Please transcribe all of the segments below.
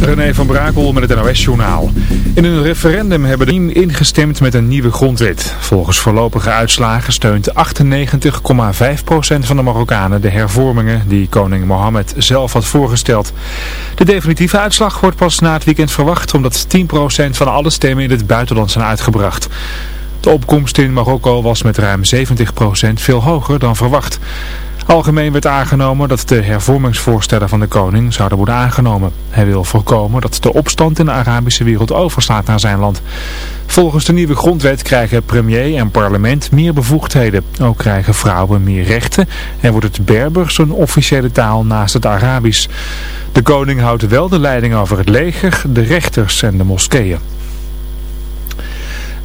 René van Brakel met het NOS-journaal. In een referendum hebben de ingestemd met een nieuwe grondwet. Volgens voorlopige uitslagen steunt 98,5% van de Marokkanen de hervormingen die koning Mohammed zelf had voorgesteld. De definitieve uitslag wordt pas na het weekend verwacht omdat 10% van alle stemmen in het buitenland zijn uitgebracht. De opkomst in Marokko was met ruim 70% veel hoger dan verwacht. Algemeen werd aangenomen dat de hervormingsvoorstellen van de koning zouden worden aangenomen. Hij wil voorkomen dat de opstand in de Arabische wereld overslaat naar zijn land. Volgens de nieuwe grondwet krijgen premier en parlement meer bevoegdheden. Ook krijgen vrouwen meer rechten en wordt het Berbers een officiële taal naast het Arabisch. De koning houdt wel de leiding over het leger, de rechters en de moskeeën.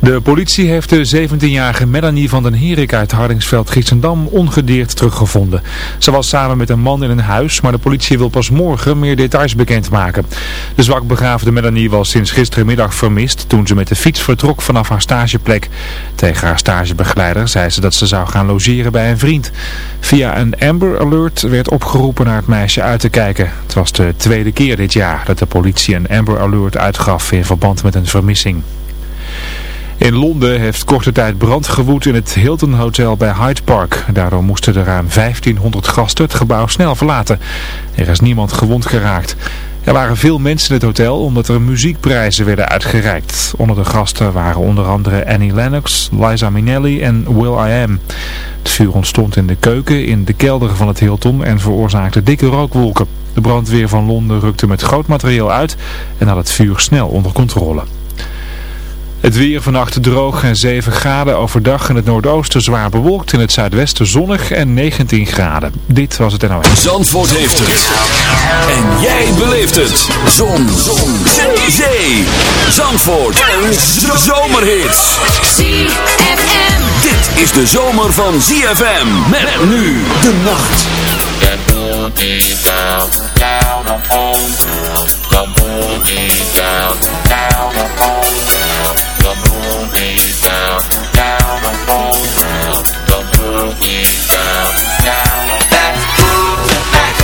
De politie heeft de 17-jarige Melanie van den Herik uit Hardingsveld-Giessendam ongedeerd teruggevonden. Ze was samen met een man in een huis, maar de politie wil pas morgen meer details bekendmaken. De zwakbegaafde Melanie was sinds gisterenmiddag vermist toen ze met de fiets vertrok vanaf haar stageplek. Tegen haar stagebegeleider zei ze dat ze zou gaan logeren bij een vriend. Via een Amber Alert werd opgeroepen naar het meisje uit te kijken. Het was de tweede keer dit jaar dat de politie een Amber Alert uitgaf in verband met een vermissing. In Londen heeft korte tijd brand gewoed in het Hilton Hotel bij Hyde Park. Daardoor moesten er ruim 1500 gasten het gebouw snel verlaten. Er is niemand gewond geraakt. Er waren veel mensen in het hotel omdat er muziekprijzen werden uitgereikt. Onder de gasten waren onder andere Annie Lennox, Liza Minnelli en Will I Am. Het vuur ontstond in de keuken in de kelder van het Hilton en veroorzaakte dikke rookwolken. De brandweer van Londen rukte met groot materieel uit en had het vuur snel onder controle. Het weer vannacht droog en 7 graden overdag in het noordoosten zwaar bewolkt. In het zuidwesten zonnig en 19 graden. Dit was het NOS. Zandvoort heeft het. En jij beleeft het. Zon. Zon. Zee. Zandvoort. En zomerhits. ZFM. Dit is de zomer van ZFM. Met nu de nacht. The moon is down, down upon down, down. The moon is down, down upon girl. The moon is down, down. Let's groove tonight.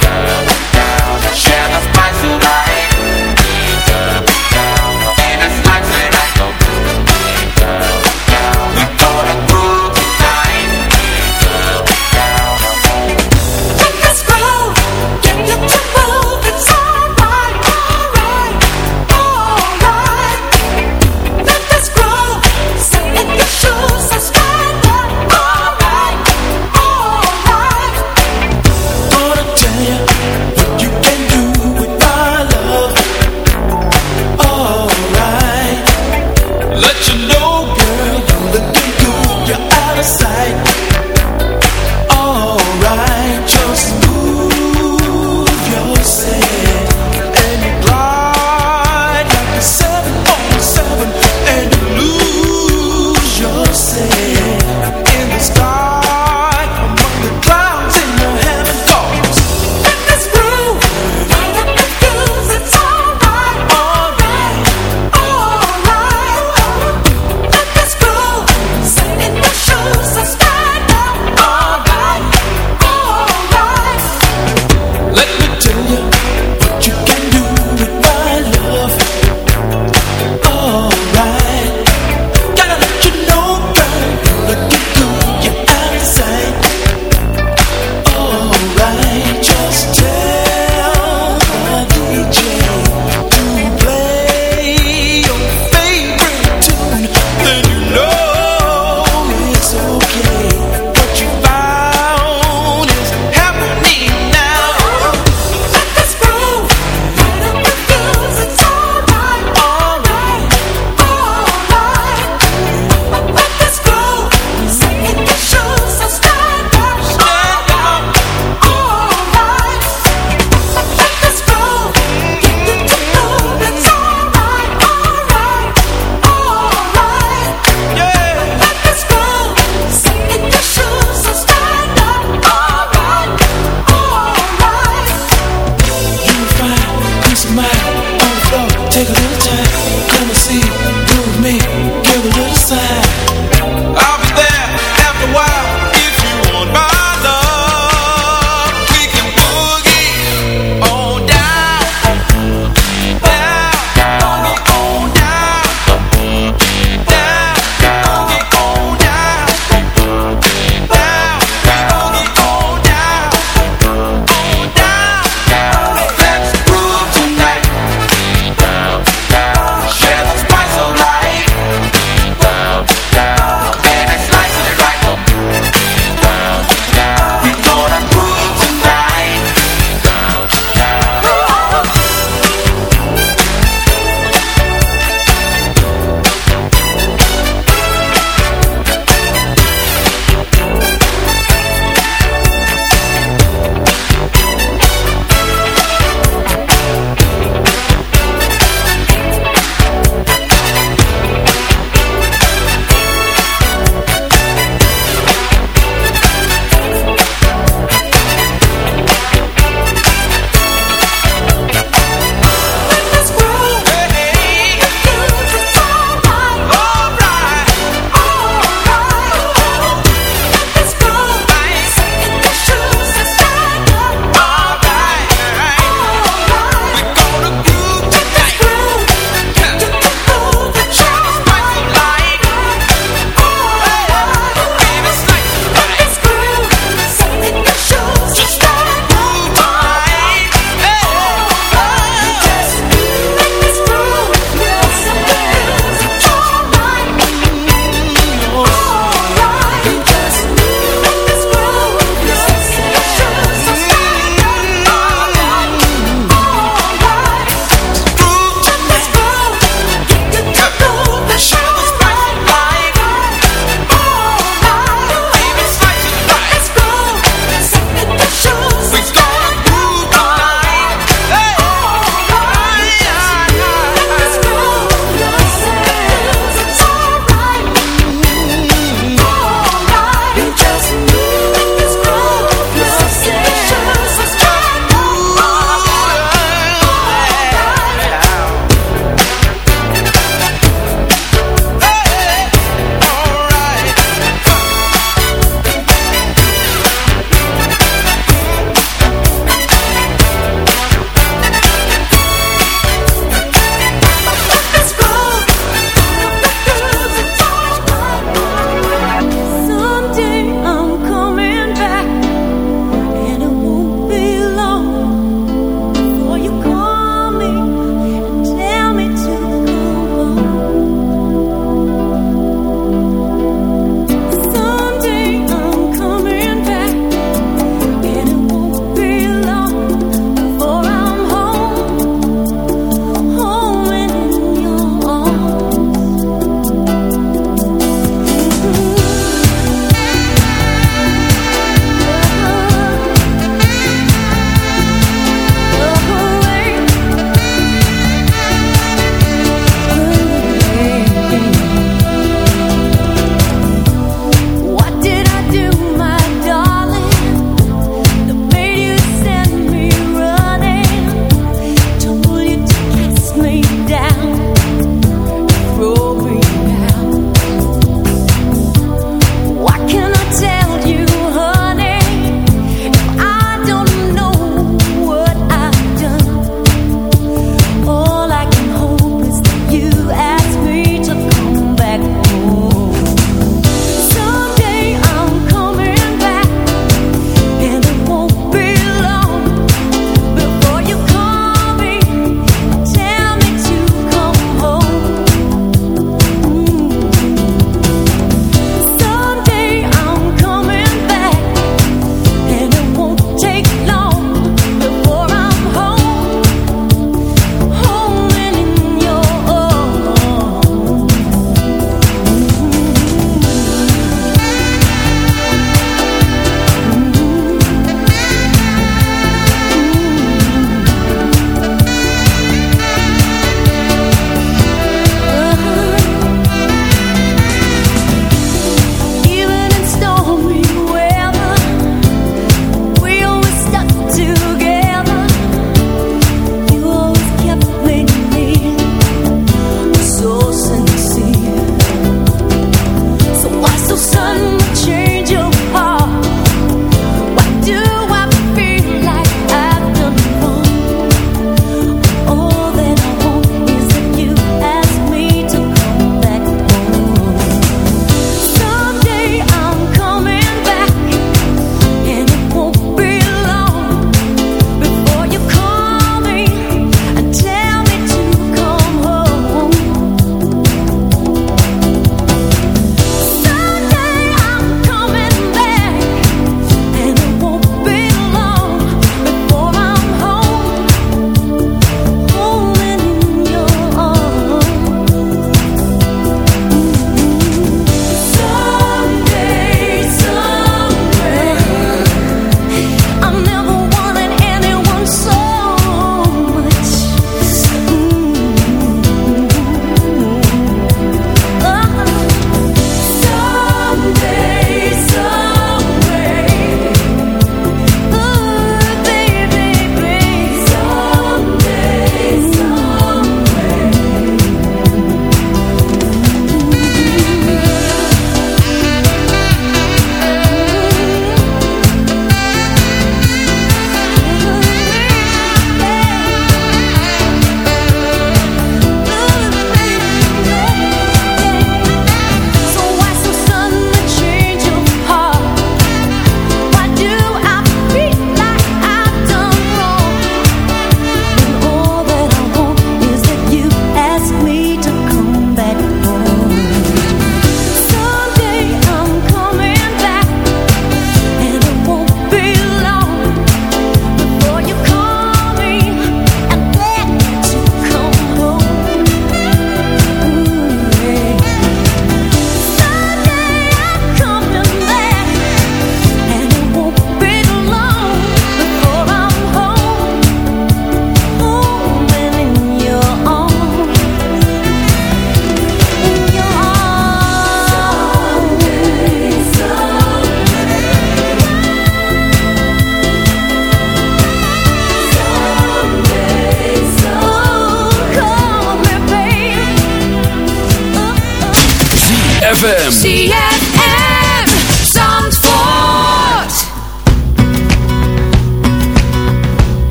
Down, down. Share the spice of.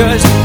Cause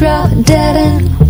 drop dead end.